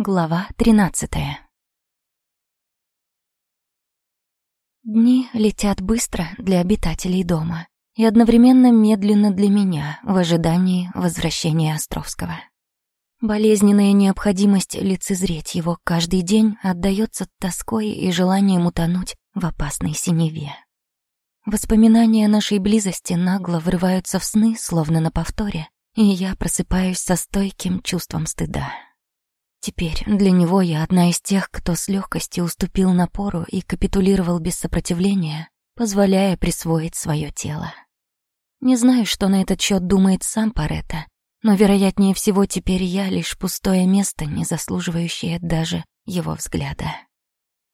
Глава тринадцатая. Дни летят быстро для обитателей дома и одновременно медленно для меня в ожидании возвращения Островского. Болезненная необходимость лицезреть его каждый день отдаётся тоской и желанием утонуть в опасной синеве. Воспоминания нашей близости нагло врываются в сны, словно на повторе, и я просыпаюсь со стойким чувством стыда. Теперь для него я одна из тех, кто с легкостью уступил напору и капитулировал без сопротивления, позволяя присвоить свое тело. Не знаю, что на этот счет думает сам Паретта, но, вероятнее всего, теперь я лишь пустое место, не заслуживающее даже его взгляда.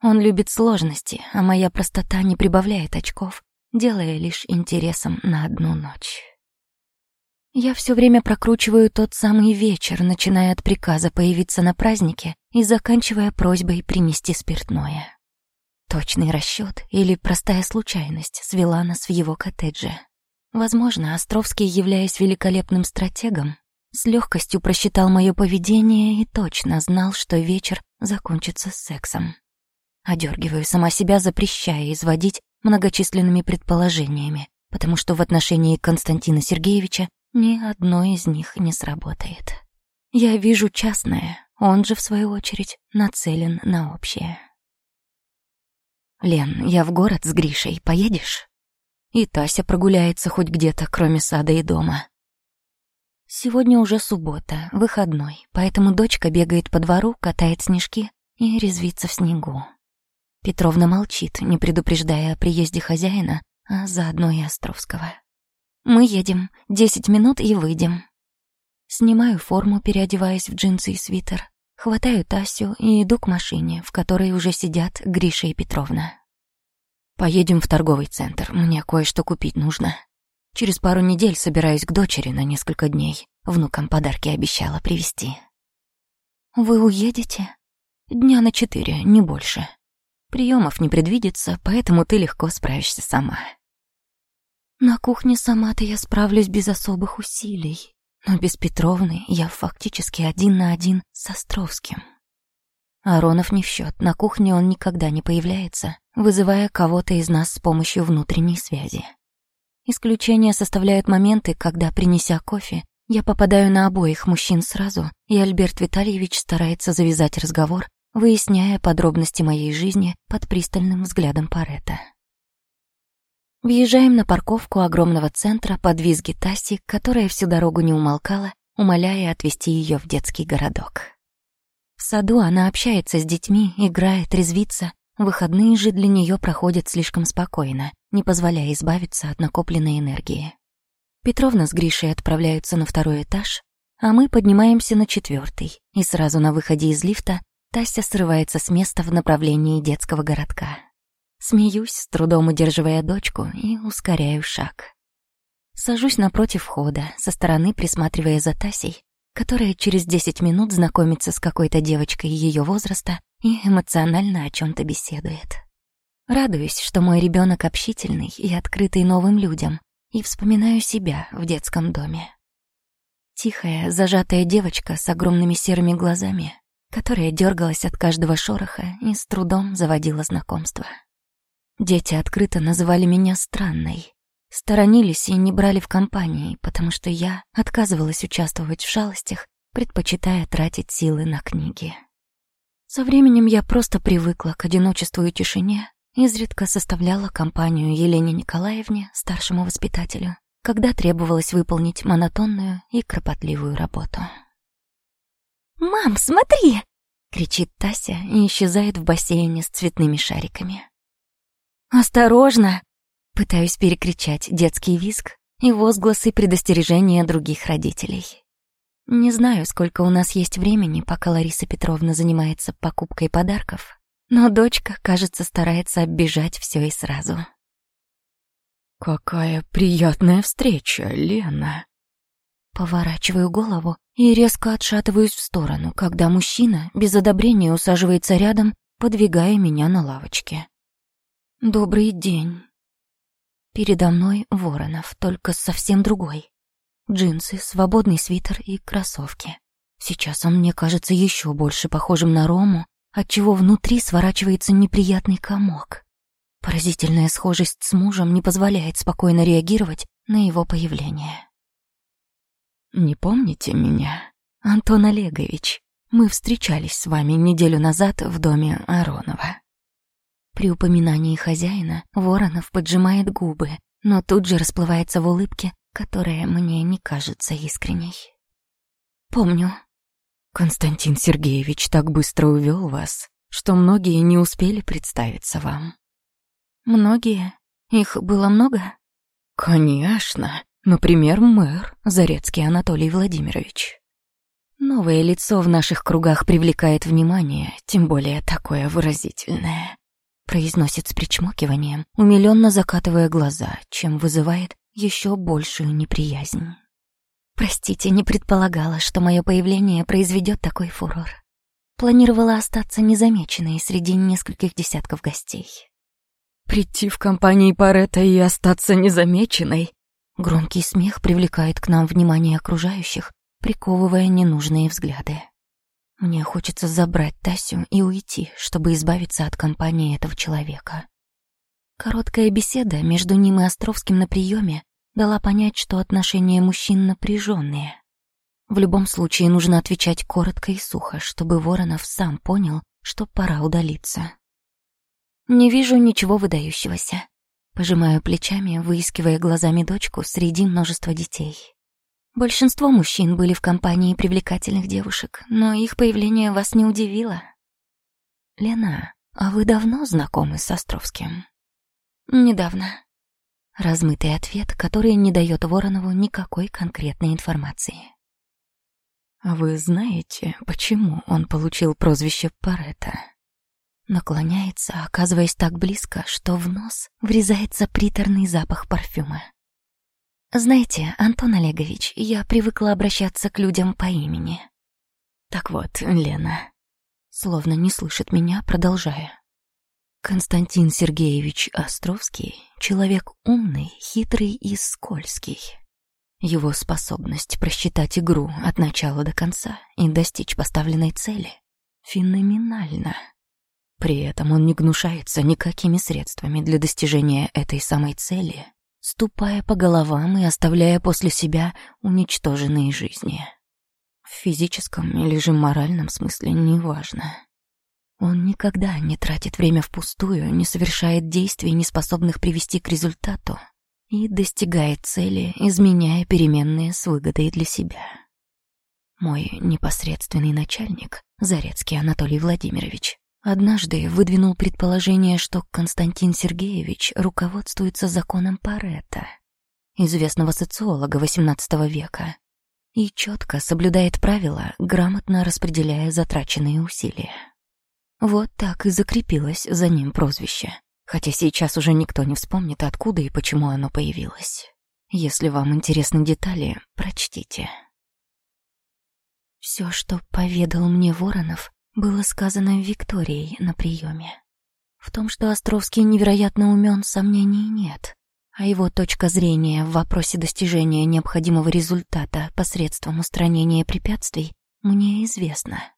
Он любит сложности, а моя простота не прибавляет очков, делая лишь интересом на одну ночь. Я все время прокручиваю тот самый вечер, начиная от приказа появиться на празднике и заканчивая просьбой принести спиртное. Точный расчет или простая случайность свела нас в его коттедже. Возможно, Островский, являясь великолепным стратегом, с легкостью просчитал мое поведение и точно знал, что вечер закончится сексом. Одергиваю сама себя, запрещая изводить многочисленными предположениями, потому что в отношении Константина Сергеевича ни одно из них не сработает. Я вижу частное, он же, в свою очередь, нацелен на общее. «Лен, я в город с Гришей, поедешь?» И Тася прогуляется хоть где-то, кроме сада и дома. Сегодня уже суббота, выходной, поэтому дочка бегает по двору, катает снежки и резвится в снегу. Петровна молчит, не предупреждая о приезде хозяина, а заодно и Островского. Мы едем. Десять минут и выйдем. Снимаю форму, переодеваясь в джинсы и свитер. Хватаю Тасю и иду к машине, в которой уже сидят Гриша и Петровна. Поедем в торговый центр, мне кое-что купить нужно. Через пару недель собираюсь к дочери на несколько дней. Внукам подарки обещала привезти. Вы уедете? Дня на четыре, не больше. Приемов не предвидится, поэтому ты легко справишься сама. На кухне сама-то я справлюсь без особых усилий, но без Петровны я фактически один на один с Островским. Аронов не в счет, на кухне он никогда не появляется, вызывая кого-то из нас с помощью внутренней связи. Исключение составляют моменты, когда, принеся кофе, я попадаю на обоих мужчин сразу, и Альберт Витальевич старается завязать разговор, выясняя подробности моей жизни под пристальным взглядом Парета. Въезжаем на парковку огромного центра под визги Таси, которая всю дорогу не умолкала, умоляя отвезти ее в детский городок. В саду она общается с детьми, играет, резвится. Выходные же для нее проходят слишком спокойно, не позволяя избавиться от накопленной энергии. Петровна с Гришей отправляются на второй этаж, а мы поднимаемся на четвертый, и сразу на выходе из лифта Тася срывается с места в направлении детского городка. Смеюсь, с трудом удерживая дочку, и ускоряю шаг. Сажусь напротив входа, со стороны присматривая за Тасей, которая через десять минут знакомится с какой-то девочкой ее возраста и эмоционально о чем то беседует. Радуюсь, что мой ребенок общительный и открытый новым людям, и вспоминаю себя в детском доме. Тихая, зажатая девочка с огромными серыми глазами, которая дергалась от каждого шороха и с трудом заводила знакомство. Дети открыто называли меня странной. Сторонились и не брали в компании, потому что я отказывалась участвовать в шалостях, предпочитая тратить силы на книги. Со временем я просто привыкла к одиночеству и тишине, изредка составляла компанию Елене Николаевне, старшему воспитателю, когда требовалось выполнить монотонную и кропотливую работу. «Мам, смотри!» — кричит Тася и исчезает в бассейне с цветными шариками. «Осторожно!» Пытаюсь перекричать детский визг и возгласы предостережения других родителей. Не знаю, сколько у нас есть времени, пока Лариса Петровна занимается покупкой подарков, но дочка, кажется, старается оббежать все и сразу. «Какая приятная встреча, Лена!» Поворачиваю голову и резко отшатываюсь в сторону, когда мужчина без одобрения усаживается рядом, подвигая меня на лавочке. Добрый день. Передо мной Воронов, только совсем другой. Джинсы, свободный свитер и кроссовки. Сейчас он мне кажется еще больше похожим на Рому, отчего внутри сворачивается неприятный комок. Поразительная схожесть с мужем не позволяет спокойно реагировать на его появление. «Не помните меня?» «Антон Олегович, мы встречались с вами неделю назад в доме Аронова». При упоминании хозяина Воронов поджимает губы, но тут же расплывается в улыбке, которая мне не кажется искренней. «Помню», Константин Сергеевич так быстро увел вас, что многие не успели представиться вам. Многие? Их было много? Конечно. Например, мэр Зарецкий Анатолий Владимирович. Новое лицо в наших кругах привлекает внимание, тем более такое выразительное. Произносит с причмокиванием, умилённо закатывая глаза, чем вызывает еще большую неприязнь. Простите, не предполагала, что мое появление произведет такой фурор. Планировала остаться незамеченной среди нескольких десятков гостей. Прийти в компании Паретта и остаться незамеченной? Громкий смех привлекает к нам внимание окружающих, приковывая ненужные взгляды. Мне хочется забрать Тасю и уйти, чтобы избавиться от компании этого человека. Короткая беседа между ним и Островским на приеме дала понять, что отношения мужчин напряженные. В любом случае нужно отвечать коротко и сухо, чтобы Воронов сам понял, что пора удалиться. Не вижу ничего выдающегося. Пожимаю плечами, выискивая глазами дочку среди множества детей. Большинство мужчин были в компании привлекательных девушек, но их появление вас не удивило. Лена, а вы давно знакомы с Островским? Недавно. Размытый ответ, который не дает Воронову никакой конкретной информации. «А вы знаете, почему он получил прозвище Парета?» Наклоняется, оказываясь так близко, что в нос врезается приторный запах парфюма. «Знаете, Антон Олегович, я привыкла обращаться к людям по имени». «Так вот, Лена...» Словно не слышит меня, продолжая. Константин Сергеевич Островский — человек умный, хитрый и скользкий. Его способность просчитать игру от начала до конца и достичь поставленной цели феноменальна. При этом он не гнушается никакими средствами для достижения этой самой цели, ступая по головам и оставляя после себя уничтоженные жизни. В физическом или же моральном смысле неважно. Он никогда не тратит время впустую, не совершает действий, не способных привести к результату, и достигает цели, изменяя переменные с выгодой для себя. Мой непосредственный начальник, Зарецкий Анатолий Владимирович, однажды выдвинул предположение, что Константин Сергеевич руководствуется законом Паретта, известного социолога XVIII века, и четко соблюдает правила, грамотно распределяя затраченные усилия. Вот так и закрепилось за ним прозвище. Хотя сейчас уже никто не вспомнит, откуда и почему оно появилось. Если вам интересны детали, прочтите. Все, что поведал мне Воронов, было сказано Викторией на приеме. В том, что Островский невероятно умен, сомнений нет. А его точка зрения в вопросе достижения необходимого результата посредством устранения препятствий мне известна.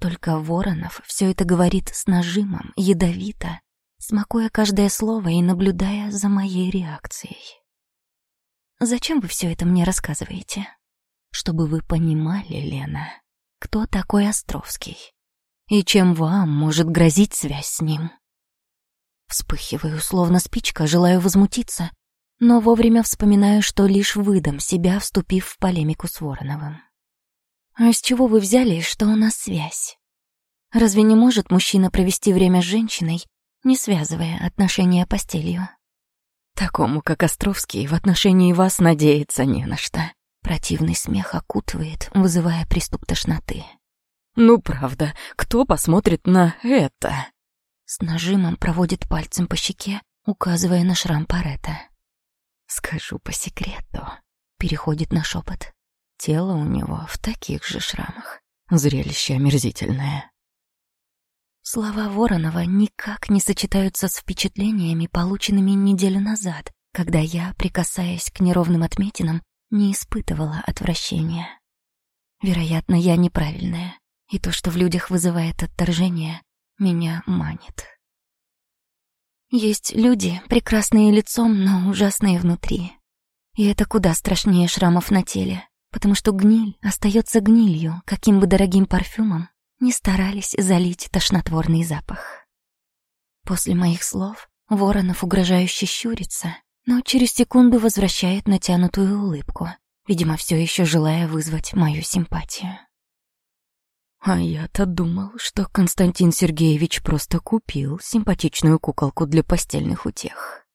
Только Воронов все это говорит с нажимом, ядовито, смакуя каждое слово и наблюдая за моей реакцией. «Зачем вы все это мне рассказываете?» «Чтобы вы понимали, Лена, кто такой Островский и чем вам может грозить связь с ним». Вспыхиваю, словно спичка, желаю возмутиться, но вовремя вспоминаю, что лишь выдам себя, вступив в полемику с Вороновым. А с чего вы взяли, что у нас связь? Разве не может мужчина провести время с женщиной, не связывая отношения постелью? Такому, как Островский, в отношении вас надеяться не на что. Противный смех окутывает, вызывая приступ тошноты. Ну, правда, кто посмотрит на это? С нажимом проводит пальцем по щеке, указывая на шрам Парета. Скажу по секрету. Переходит на шепот. Тело у него в таких же шрамах. Зрелище омерзительное. Слова Воронова никак не сочетаются с впечатлениями, полученными неделю назад, когда я, прикасаясь к неровным отметинам, не испытывала отвращения. Вероятно, я неправильная, и то, что в людях вызывает отторжение, меня манит. Есть люди, прекрасные лицом, но ужасные внутри. И это куда страшнее шрамов на теле, потому что гниль остается гнилью, каким бы дорогим парфюмом не старались залить тошнотворный запах. После моих слов Воронов угрожающе щурится, но через секунду возвращает натянутую улыбку, видимо, все еще желая вызвать мою симпатию. А я-то думал, что Константин Сергеевич просто купил симпатичную куколку для постельных утех.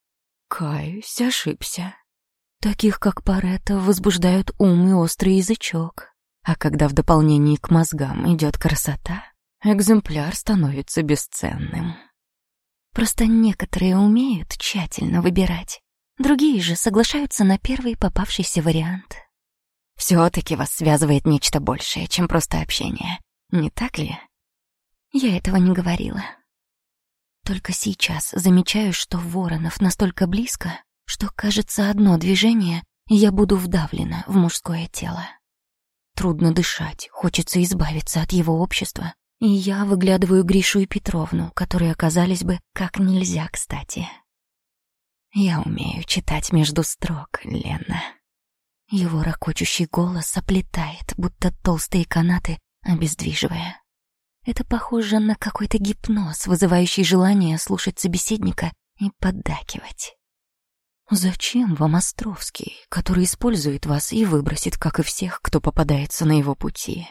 Каюсь, ошибся. Таких, как Паретта, возбуждают ум и острый язычок. А когда в дополнении к мозгам идет красота, экземпляр становится бесценным. Просто некоторые умеют тщательно выбирать, другие же соглашаются на первый попавшийся вариант. Все-таки вас связывает нечто большее, чем просто общение. Не так ли? Я этого не говорила. Только сейчас замечаю, что Воронов настолько близко, что, кажется, одно движение, и я буду вдавлена в мужское тело. Трудно дышать, хочется избавиться от его общества, и я выглядываю Гришу и Петровну, которые оказались бы как нельзя кстати. Я умею читать между строк, Лена. Его ракочущий голос оплетает, будто толстые канаты обездвиживая. Это похоже на какой-то гипноз, вызывающий желание слушать собеседника и поддакивать. «Зачем вам Островский, который использует вас и выбросит, как и всех, кто попадается на его пути?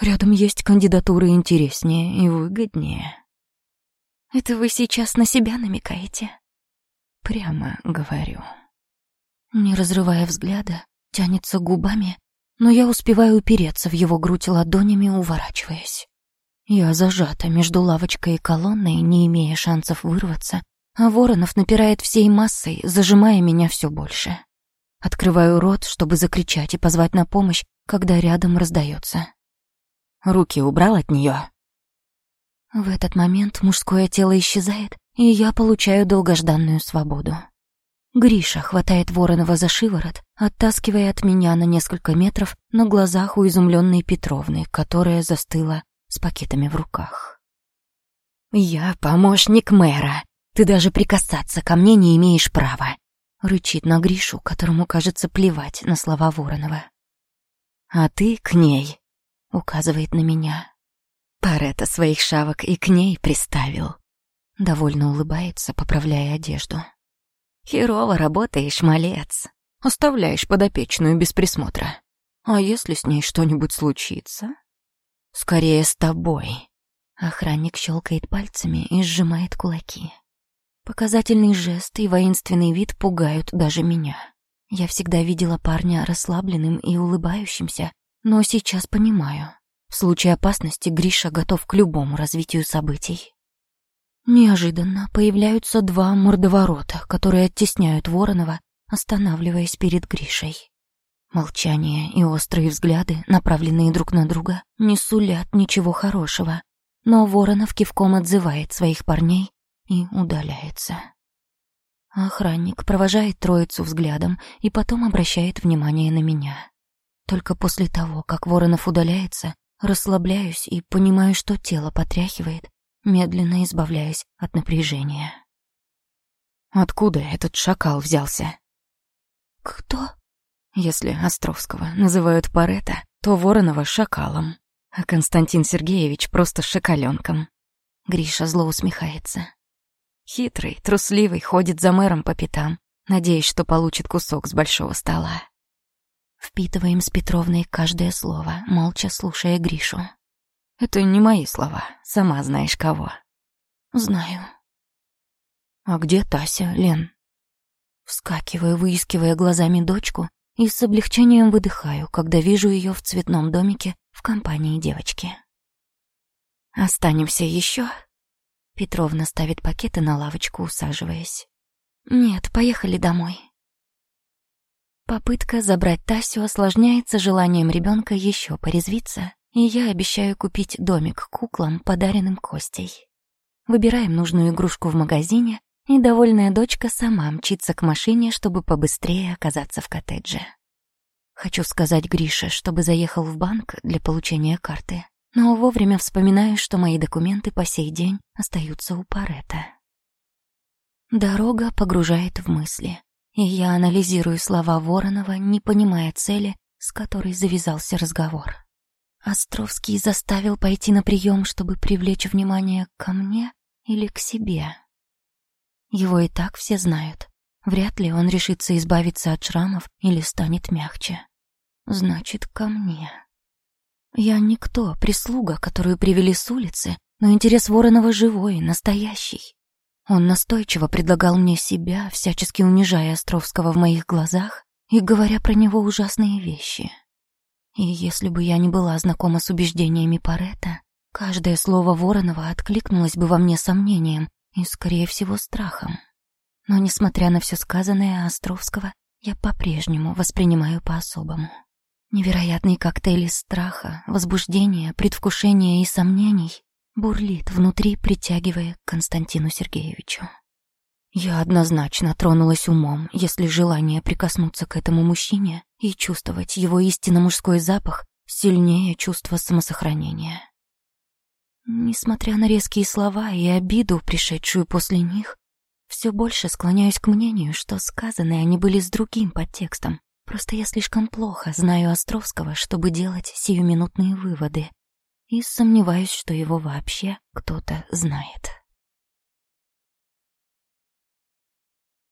Рядом есть кандидатуры интереснее и выгоднее». «Это вы сейчас на себя намекаете?» «Прямо говорю». Не разрывая взгляда, тянется губами но я успеваю упереться в его грудь ладонями, уворачиваясь. Я зажата между лавочкой и колонной, не имея шансов вырваться, а Воронов напирает всей массой, зажимая меня все больше. Открываю рот, чтобы закричать и позвать на помощь, когда рядом раздается. Руки убрал от нее. В этот момент мужское тело исчезает, и я получаю долгожданную свободу. Гриша хватает Воронова за шиворот, оттаскивая от меня на несколько метров на глазах у изумленной Петровны, которая застыла с пакетами в руках. «Я помощник мэра. Ты даже прикасаться ко мне не имеешь права», — рычит на Гришу, которому, кажется, плевать на слова Воронова. «А ты к ней», — указывает на меня. Парета своих шавок и к ней приставил. Довольно улыбается, поправляя одежду. Херово работаешь, малец. Оставляешь подопечную без присмотра. А если с ней что-нибудь случится? Скорее с тобой. Охранник щелкает пальцами и сжимает кулаки. Показательный жест и воинственный вид пугают даже меня. Я всегда видела парня расслабленным и улыбающимся, но сейчас понимаю. В случае опасности Гриша готов к любому развитию событий. Неожиданно появляются два мордоворота, которые оттесняют Воронова, останавливаясь перед Гришей. Молчание и острые взгляды, направленные друг на друга, не сулят ничего хорошего, но Воронов кивком отзывает своих парней и удаляется. Охранник провожает троицу взглядом и потом обращает внимание на меня. Только после того, как Воронов удаляется, расслабляюсь и понимаю, что тело потряхивает, медленно избавляясь от напряжения. Откуда этот шакал взялся? Кто? Если Островского называют Парета, то Воронова шакалом, а Константин Сергеевич просто шакаленком. Гриша зло усмехается. Хитрый, трусливый, ходит за мэром по пятам, надеясь, что получит кусок с большого стола. Впитываем с Петровной каждое слово, молча слушая Гришу. Это не мои слова, сама знаешь кого. Знаю. А где Тася, Лен? Вскакиваю, выискивая глазами дочку, и с облегчением выдыхаю, когда вижу ее в цветном домике в компании девочки. Останемся еще? Петровна ставит пакеты на лавочку, усаживаясь. Нет, поехали домой. Попытка забрать Тасю осложняется желанием ребенка еще порезвиться и я обещаю купить домик куклам, подаренным Костей. Выбираем нужную игрушку в магазине, и довольная дочка сама мчится к машине, чтобы побыстрее оказаться в коттедже. Хочу сказать Грише, чтобы заехал в банк для получения карты, но вовремя вспоминаю, что мои документы по сей день остаются у Парета. Дорога погружает в мысли, и я анализирую слова Воронова, не понимая цели, с которой завязался разговор. Островский заставил пойти на прием, чтобы привлечь внимание ко мне или к себе. Его и так все знают. Вряд ли он решится избавиться от шрамов или станет мягче. Значит, ко мне. Я никто, прислуга, которую привели с улицы, но интерес Воронова живой, настоящий. Он настойчиво предлагал мне себя, всячески унижая Островского в моих глазах и говоря про него ужасные вещи. И если бы я не была знакома с убеждениями Парета, каждое слово Воронова откликнулось бы во мне сомнением и, скорее всего, страхом. Но, несмотря на все сказанное Островского, я по-прежнему воспринимаю по-особому. Невероятный коктейль страха, возбуждения, предвкушения и сомнений бурлит внутри, притягивая к Константину Сергеевичу. Я однозначно тронулась умом, если желание прикоснуться к этому мужчине и чувствовать его истинно мужской запах сильнее чувства самосохранения. Несмотря на резкие слова и обиду, пришедшую после них, все больше склоняюсь к мнению, что сказанные они были с другим подтекстом. Просто я слишком плохо знаю Островского, чтобы делать сиюминутные выводы, и сомневаюсь, что его вообще кто-то знает.